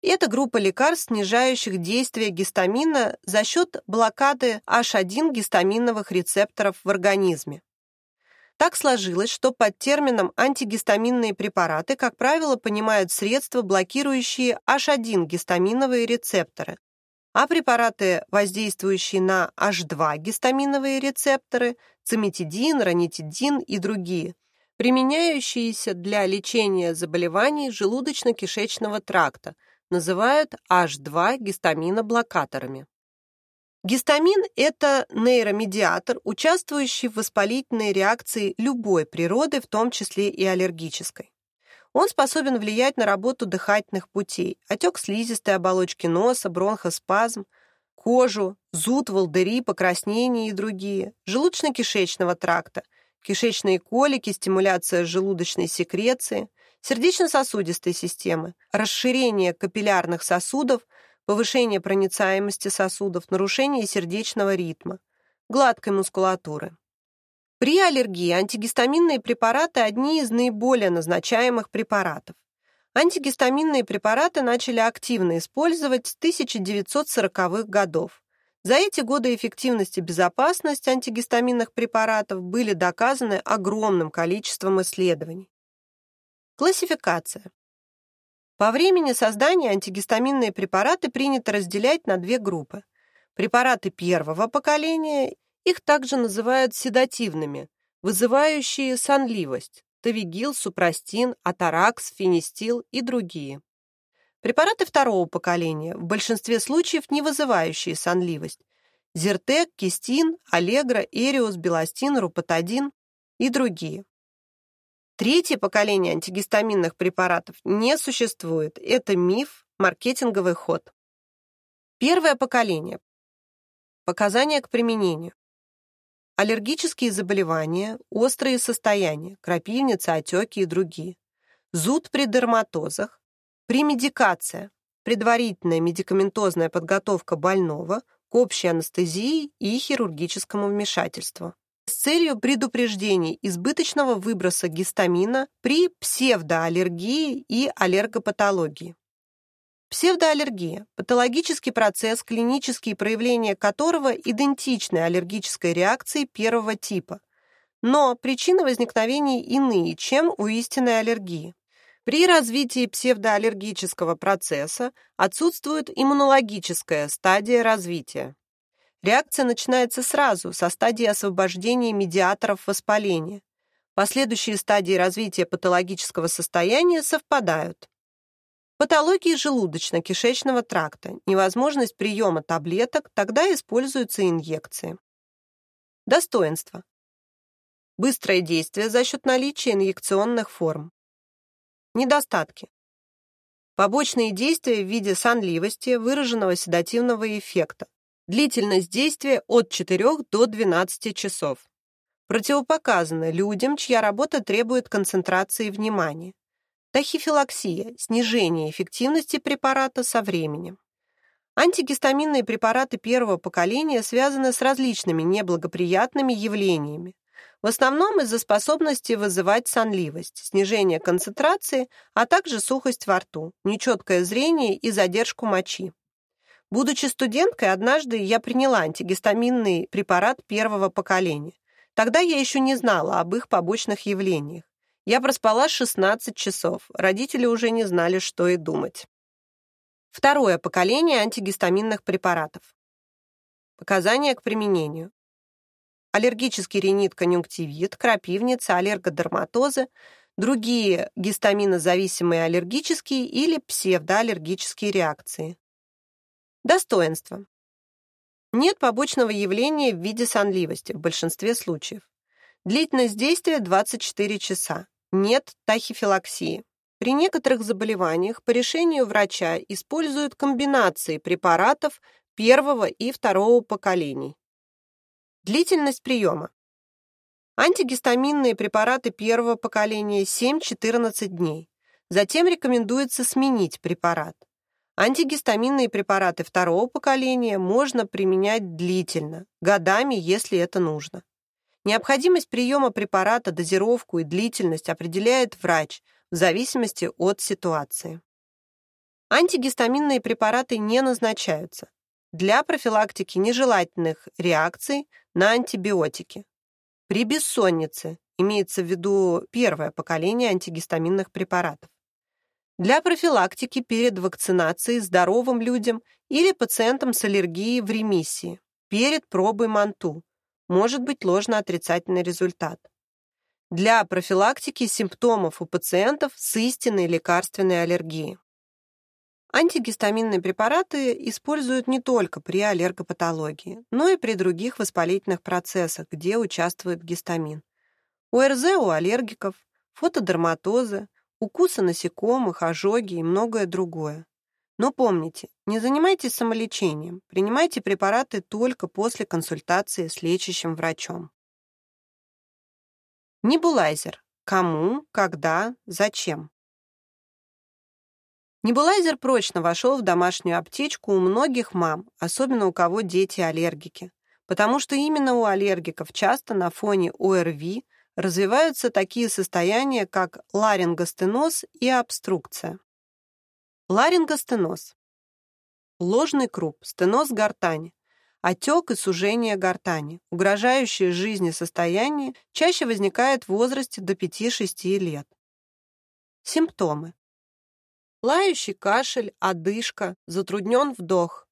Это группа лекарств, снижающих действие гистамина за счет блокады H1 гистаминовых рецепторов в организме. Так сложилось, что под термином антигистаминные препараты, как правило, понимают средства, блокирующие H1 гистаминовые рецепторы, а препараты, воздействующие на H2 гистаминовые рецепторы, циметидин, ранитидин и другие, применяющиеся для лечения заболеваний желудочно-кишечного тракта, называют H2 гистаминоблокаторами. Гистамин – это нейромедиатор, участвующий в воспалительной реакции любой природы, в том числе и аллергической. Он способен влиять на работу дыхательных путей, отек слизистой оболочки носа, бронхоспазм, кожу, зуд, волдыри, покраснения и другие, желудочно-кишечного тракта, кишечные колики, стимуляция желудочной секреции, сердечно-сосудистой системы, расширение капиллярных сосудов, повышение проницаемости сосудов, нарушение сердечного ритма, гладкой мускулатуры. При аллергии антигистаминные препараты – одни из наиболее назначаемых препаратов. Антигистаминные препараты начали активно использовать с 1940-х годов. За эти годы эффективность и безопасность антигистаминных препаратов были доказаны огромным количеством исследований. Классификация. По времени создания антигистаминные препараты принято разделять на две группы. Препараты первого поколения их также называют седативными, вызывающие сонливость, тавигил, супрастин, атаракс, фенистил и другие. Препараты второго поколения, в большинстве случаев не вызывающие сонливость, зертек, кистин, аллегра, эриус, беластин, рупатадин и другие. Третье поколение антигистаминных препаратов не существует. Это миф, маркетинговый ход. Первое поколение. Показания к применению аллергические заболевания, острые состояния, крапивница, отеки и другие, зуд при дерматозах, премедикация, предварительная медикаментозная подготовка больного к общей анестезии и хирургическому вмешательству с целью предупреждения избыточного выброса гистамина при псевдоаллергии и аллергопатологии. Псевдоаллергия – патологический процесс, клинические проявления которого идентичны аллергической реакции первого типа, но причины возникновения иные, чем у истинной аллергии. При развитии псевдоаллергического процесса отсутствует иммунологическая стадия развития. Реакция начинается сразу, со стадии освобождения медиаторов воспаления. Последующие стадии развития патологического состояния совпадают. Патологии желудочно-кишечного тракта, невозможность приема таблеток, тогда используются инъекции. Достоинства. Быстрое действие за счет наличия инъекционных форм. Недостатки. Побочные действия в виде сонливости, выраженного седативного эффекта. Длительность действия от 4 до 12 часов. Противопоказано людям, чья работа требует концентрации внимания. Тахифилаксия – снижение эффективности препарата со временем. Антигистаминные препараты первого поколения связаны с различными неблагоприятными явлениями. В основном из-за способности вызывать сонливость, снижение концентрации, а также сухость во рту, нечеткое зрение и задержку мочи. Будучи студенткой, однажды я приняла антигистаминный препарат первого поколения. Тогда я еще не знала об их побочных явлениях. Я проспала 16 часов. Родители уже не знали, что и думать. Второе поколение антигистаминных препаратов. Показания к применению. Аллергический ринит-конъюнктивит, крапивница, аллергодерматозы, другие гистаминозависимые аллергические или псевдоаллергические реакции. Достоинства. Нет побочного явления в виде сонливости в большинстве случаев. Длительность действия 24 часа. Нет тахифилаксии. При некоторых заболеваниях по решению врача используют комбинации препаратов первого и второго поколений. Длительность приема. Антигистаминные препараты первого поколения 7-14 дней. Затем рекомендуется сменить препарат. Антигистаминные препараты второго поколения можно применять длительно, годами, если это нужно. Необходимость приема препарата, дозировку и длительность определяет врач в зависимости от ситуации. Антигистаминные препараты не назначаются для профилактики нежелательных реакций на антибиотики. При бессоннице имеется в виду первое поколение антигистаминных препаратов. Для профилактики перед вакцинацией здоровым людям или пациентам с аллергией в ремиссии, перед пробой МАНТУ, может быть ложно-отрицательный результат. Для профилактики симптомов у пациентов с истинной лекарственной аллергией. Антигистаминные препараты используют не только при аллергопатологии, но и при других воспалительных процессах, где участвует гистамин. ОРЗ у аллергиков, фотодерматозы, укусы насекомых, ожоги и многое другое. Но помните, не занимайтесь самолечением, принимайте препараты только после консультации с лечащим врачом. Небулайзер. Кому, когда, зачем? Небулайзер прочно вошел в домашнюю аптечку у многих мам, особенно у кого дети аллергики, потому что именно у аллергиков часто на фоне ОРВИ развиваются такие состояния, как ларингостеноз и обструкция. Ларингостеноз. Ложный круп, стеноз гортани, отек и сужение гортани, угрожающее жизни состояние, чаще возникает в возрасте до 5-6 лет. Симптомы. Лающий кашель, одышка, затруднен вдох,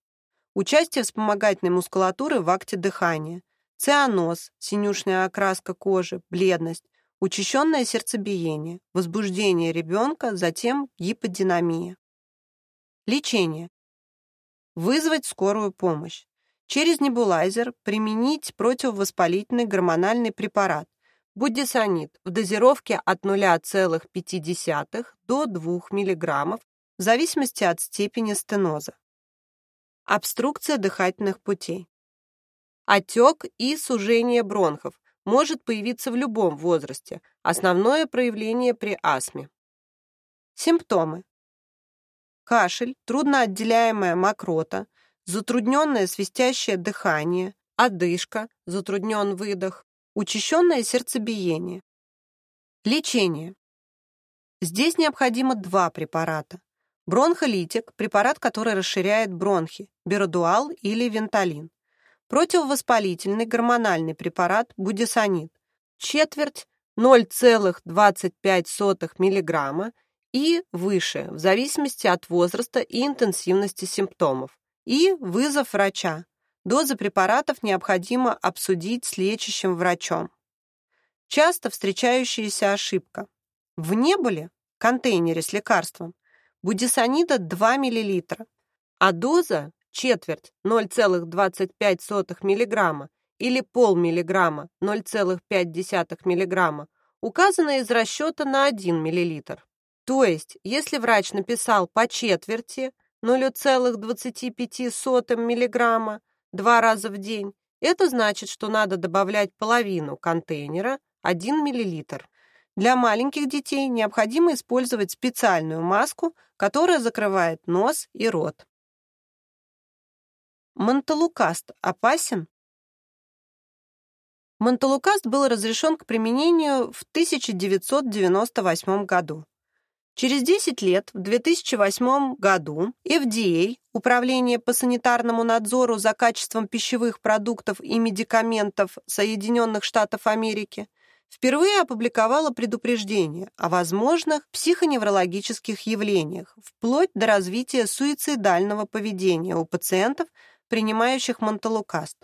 участие вспомогательной мускулатуры в акте дыхания, цианоз, синюшная окраска кожи, бледность, учащенное сердцебиение, возбуждение ребенка, затем гиподинамия. Лечение. Вызвать скорую помощь. Через небулайзер применить противовоспалительный гормональный препарат буддисонид в дозировке от 0,5 до 2 мг в зависимости от степени стеноза. Обструкция дыхательных путей. Отек и сужение бронхов может появиться в любом возрасте, основное проявление при астме. Симптомы кашель, трудноотделяемая мокрота, затрудненное свистящее дыхание, одышка, затруднен выдох, учащенное сердцебиение. Лечение. Здесь необходимо два препарата. Бронхолитик – препарат, который расширяет бронхи, биродуал или венталин. Противовоспалительный гормональный препарат будесонид. Четверть 0,25 мг и выше, в зависимости от возраста и интенсивности симптомов. И вызов врача. Дозы препаратов необходимо обсудить с лечащим врачом. Часто встречающаяся ошибка. В небуле, контейнере с лекарством, будесонида 2 мл, а доза четверть 0,25 мг или полмиллиграмма 0,5 мг указано из расчета на 1 мл. То есть, если врач написал по четверти 0,25 мг два раза в день, это значит, что надо добавлять половину контейнера 1 мл. Для маленьких детей необходимо использовать специальную маску, которая закрывает нос и рот. Монталукаст опасен? Монталукаст был разрешен к применению в 1998 году. Через 10 лет, в 2008 году, FDA, Управление по санитарному надзору за качеством пищевых продуктов и медикаментов Соединенных Штатов Америки, впервые опубликовала предупреждение о возможных психоневрологических явлениях, вплоть до развития суицидального поведения у пациентов, принимающих монталукаст.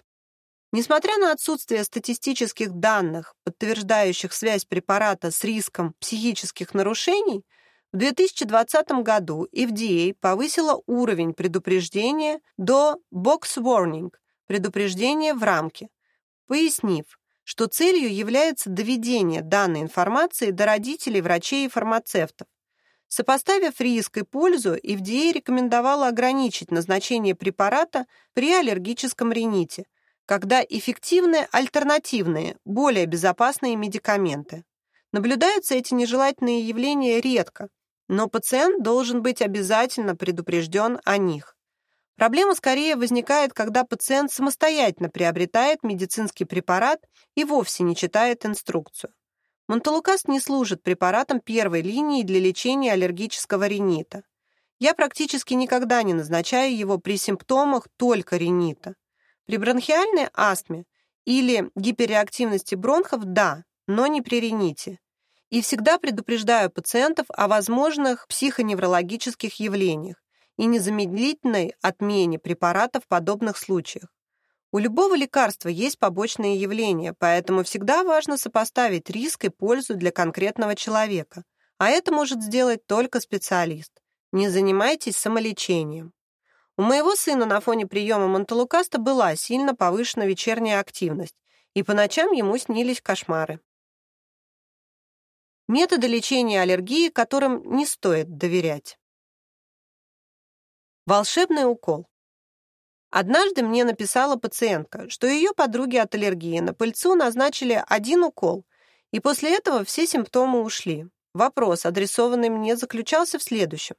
Несмотря на отсутствие статистических данных, подтверждающих связь препарата с риском психических нарушений, в 2020 году FDA повысила уровень предупреждения до Box Warning – предупреждение в рамке, пояснив, что целью является доведение данной информации до родителей, врачей и фармацевтов. Сопоставив риск и пользу, FDA рекомендовала ограничить назначение препарата при аллергическом рините, когда эффективны альтернативные, более безопасные медикаменты. Наблюдаются эти нежелательные явления редко, но пациент должен быть обязательно предупрежден о них. Проблема скорее возникает, когда пациент самостоятельно приобретает медицинский препарат и вовсе не читает инструкцию. Монталукаст не служит препаратом первой линии для лечения аллергического ринита. Я практически никогда не назначаю его при симптомах только ринита. При бронхиальной астме или гиперреактивности бронхов – да, но не при рините. И всегда предупреждаю пациентов о возможных психоневрологических явлениях, и незамедлительной отмене препарата в подобных случаях. У любого лекарства есть побочные явления, поэтому всегда важно сопоставить риск и пользу для конкретного человека, а это может сделать только специалист. Не занимайтесь самолечением. У моего сына на фоне приема монталукаста была сильно повышена вечерняя активность, и по ночам ему снились кошмары. Методы лечения аллергии, которым не стоит доверять. Волшебный укол. Однажды мне написала пациентка, что ее подруге от аллергии на пыльцу назначили один укол, и после этого все симптомы ушли. Вопрос, адресованный мне, заключался в следующем.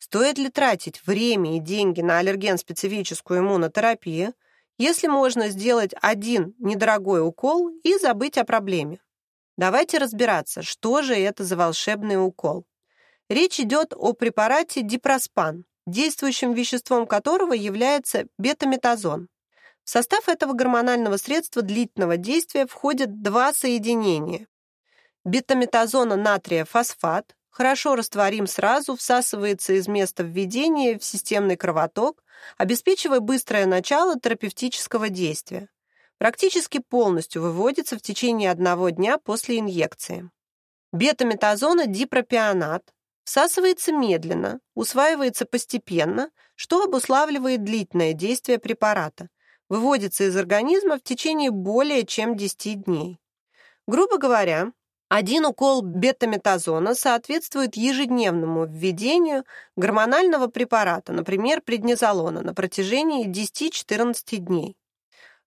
Стоит ли тратить время и деньги на аллерген-специфическую иммунотерапию, если можно сделать один недорогой укол и забыть о проблеме? Давайте разбираться, что же это за волшебный укол. Речь идет о препарате дипроспан, действующим веществом которого является бетаметазон. В состав этого гормонального средства длительного действия входят два соединения. Бетаметазона натрия фосфат хорошо растворим сразу, всасывается из места введения в системный кровоток, обеспечивая быстрое начало терапевтического действия. Практически полностью выводится в течение одного дня после инъекции. Бетаметазона дипропионат всасывается медленно, усваивается постепенно, что обуславливает длительное действие препарата, выводится из организма в течение более чем 10 дней. Грубо говоря, один укол бетаметазона соответствует ежедневному введению гормонального препарата, например, преднизолона, на протяжении 10-14 дней.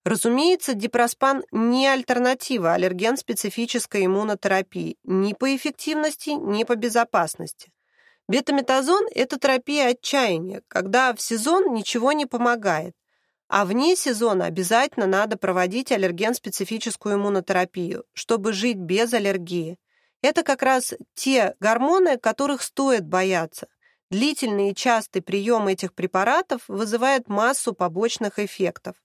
Разумеется, дипроспан не альтернатива аллерген-специфической иммунотерапии ни по эффективности, ни по безопасности. Бетаметазон – это терапия отчаяния, когда в сезон ничего не помогает, а вне сезона обязательно надо проводить аллерген-специфическую иммунотерапию, чтобы жить без аллергии. Это как раз те гормоны, которых стоит бояться. Длительный и частый прием этих препаратов вызывает массу побочных эффектов.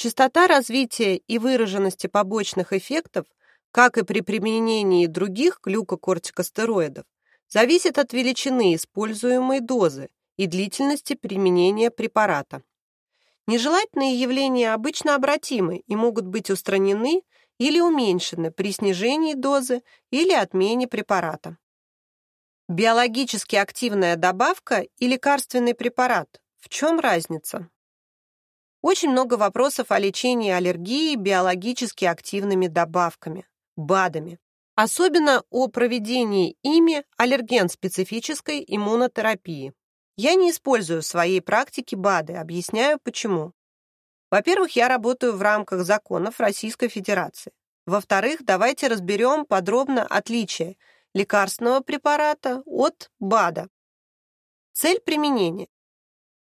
Частота развития и выраженности побочных эффектов, как и при применении других глюкокортикостероидов, зависит от величины используемой дозы и длительности применения препарата. Нежелательные явления обычно обратимы и могут быть устранены или уменьшены при снижении дозы или отмене препарата. Биологически активная добавка и лекарственный препарат. В чем разница? Очень много вопросов о лечении аллергии биологически активными добавками, БАДами. Особенно о проведении ими аллерген-специфической иммунотерапии. Я не использую в своей практике БАДы, объясняю почему. Во-первых, я работаю в рамках законов Российской Федерации. Во-вторых, давайте разберем подробно отличия лекарственного препарата от БАДа. Цель применения.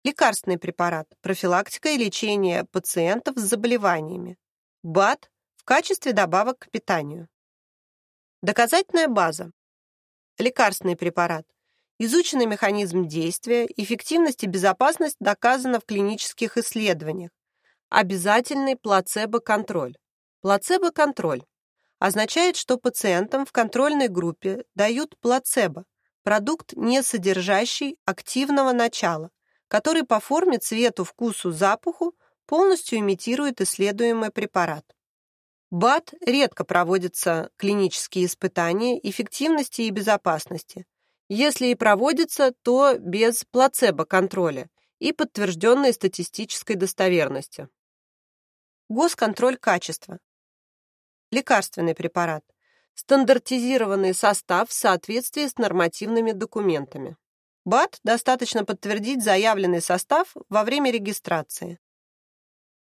Лекарственный препарат – профилактика и лечение пациентов с заболеваниями. БАД – в качестве добавок к питанию. Доказательная база. Лекарственный препарат Изученный механизм действия, эффективность и безопасность доказана в клинических исследованиях. Обязательный плацебо-контроль. Плацебо-контроль означает, что пациентам в контрольной группе дают плацебо, продукт, не содержащий активного начала, который по форме, цвету, вкусу, запаху полностью имитирует исследуемый препарат. БАД редко проводятся клинические испытания эффективности и безопасности, если и проводится, то без плацебо-контроля и подтвержденной статистической достоверности. Госконтроль качества. Лекарственный препарат. Стандартизированный состав в соответствии с нормативными документами. БАТ достаточно подтвердить заявленный состав во время регистрации.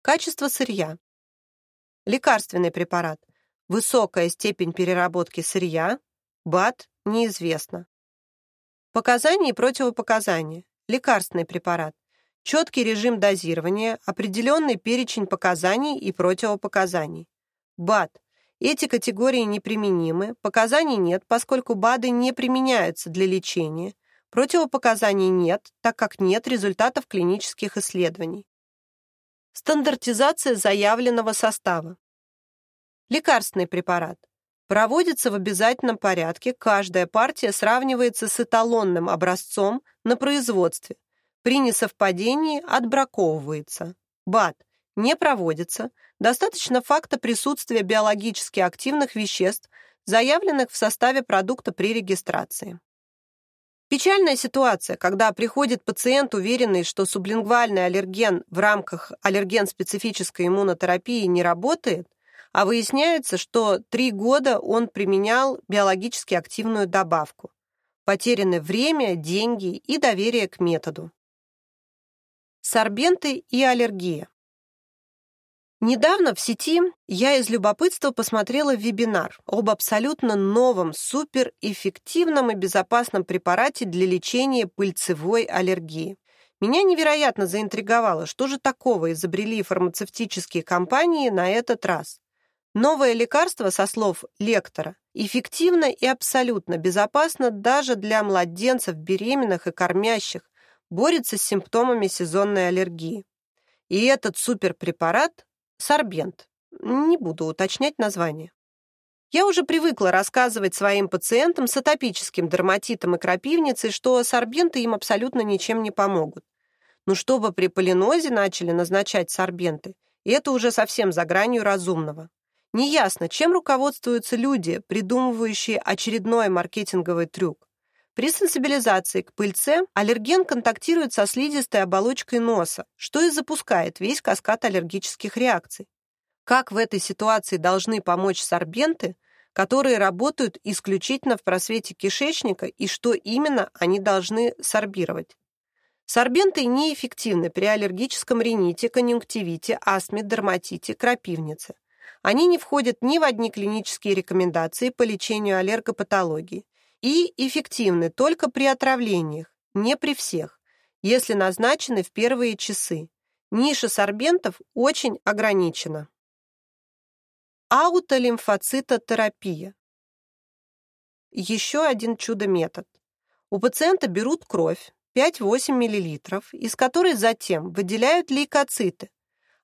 Качество сырья. Лекарственный препарат. Высокая степень переработки сырья. БАТ неизвестно. Показания и противопоказания. Лекарственный препарат. Четкий режим дозирования, определенный перечень показаний и противопоказаний. БАД. Эти категории неприменимы, показаний нет, поскольку БАДы не применяются для лечения, противопоказаний нет, так как нет результатов клинических исследований. Стандартизация заявленного состава. Лекарственный препарат. Проводится в обязательном порядке, каждая партия сравнивается с эталонным образцом на производстве. При несовпадении отбраковывается. БАТ не проводится, достаточно факта присутствия биологически активных веществ, заявленных в составе продукта при регистрации. Печальная ситуация, когда приходит пациент, уверенный, что сублингвальный аллерген в рамках аллерген-специфической иммунотерапии не работает, а выясняется, что три года он применял биологически активную добавку. Потеряны время, деньги и доверие к методу. Сорбенты и аллергия. Недавно в сети я из любопытства посмотрела вебинар об абсолютно новом, суперэффективном и безопасном препарате для лечения пыльцевой аллергии. Меня невероятно заинтриговало, что же такого изобрели фармацевтические компании на этот раз. Новое лекарство, со слов лектора, эффективно и абсолютно безопасно даже для младенцев, беременных и кормящих, борется с симптомами сезонной аллергии. И этот суперпрепарат – сорбент. Не буду уточнять название. Я уже привыкла рассказывать своим пациентам с атопическим дерматитом и крапивницей, что сорбенты им абсолютно ничем не помогут. Но чтобы при полинозе начали назначать сорбенты, это уже совсем за гранью разумного. Неясно, чем руководствуются люди, придумывающие очередной маркетинговый трюк. При сенсибилизации к пыльце аллерген контактирует со слизистой оболочкой носа, что и запускает весь каскад аллергических реакций. Как в этой ситуации должны помочь сорбенты, которые работают исключительно в просвете кишечника, и что именно они должны сорбировать? Сорбенты неэффективны при аллергическом рините, конъюнктивите, астме, дерматите, крапивнице. Они не входят ни в одни клинические рекомендации по лечению аллергопатологии и эффективны только при отравлениях, не при всех, если назначены в первые часы. Ниша сорбентов очень ограничена. Аутолимфоцитотерапия. Еще один чудо-метод. У пациента берут кровь, 5-8 мл, из которой затем выделяют лейкоциты,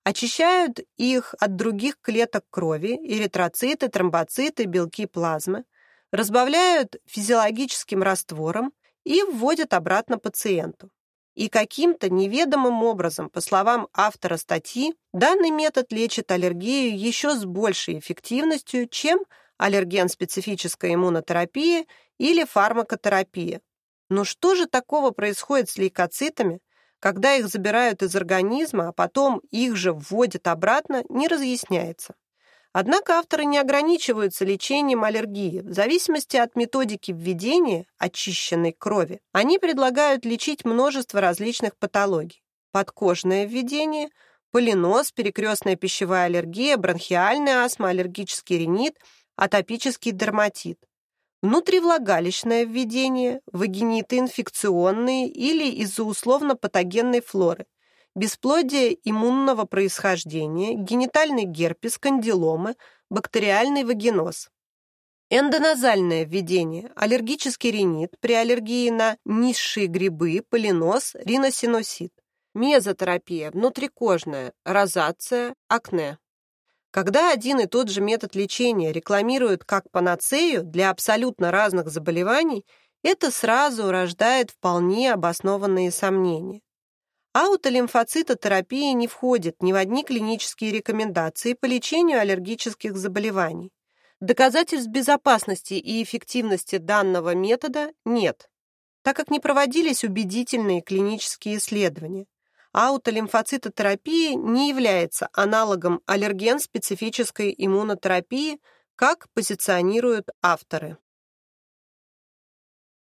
очищают их от других клеток крови, эритроциты, тромбоциты, белки плазмы, разбавляют физиологическим раствором и вводят обратно пациенту. И каким-то неведомым образом, по словам автора статьи, данный метод лечит аллергию еще с большей эффективностью, чем аллерген-специфическая иммунотерапия или фармакотерапия. Но что же такого происходит с лейкоцитами, когда их забирают из организма, а потом их же вводят обратно, не разъясняется. Однако авторы не ограничиваются лечением аллергии. В зависимости от методики введения очищенной крови, они предлагают лечить множество различных патологий. Подкожное введение, полинос, перекрестная пищевая аллергия, бронхиальная астма, аллергический ринит, атопический дерматит. Внутривлагалищное введение, вагиниты инфекционные или из-за условно-патогенной флоры, бесплодие иммунного происхождения, генитальный герпес, кандиломы, бактериальный вагиноз. Эндоназальное введение, аллергический ринит при аллергии на низшие грибы, полинос, риносиносит. Мезотерапия, внутрикожная, розация, акне. Когда один и тот же метод лечения рекламируют как панацею для абсолютно разных заболеваний, это сразу рождает вполне обоснованные сомнения. Аутолимфоцитотерапия не входит ни в одни клинические рекомендации по лечению аллергических заболеваний. Доказательств безопасности и эффективности данного метода нет, так как не проводились убедительные клинические исследования. Аутолимфоцитотерапия не является аналогом аллерген-специфической иммунотерапии, как позиционируют авторы.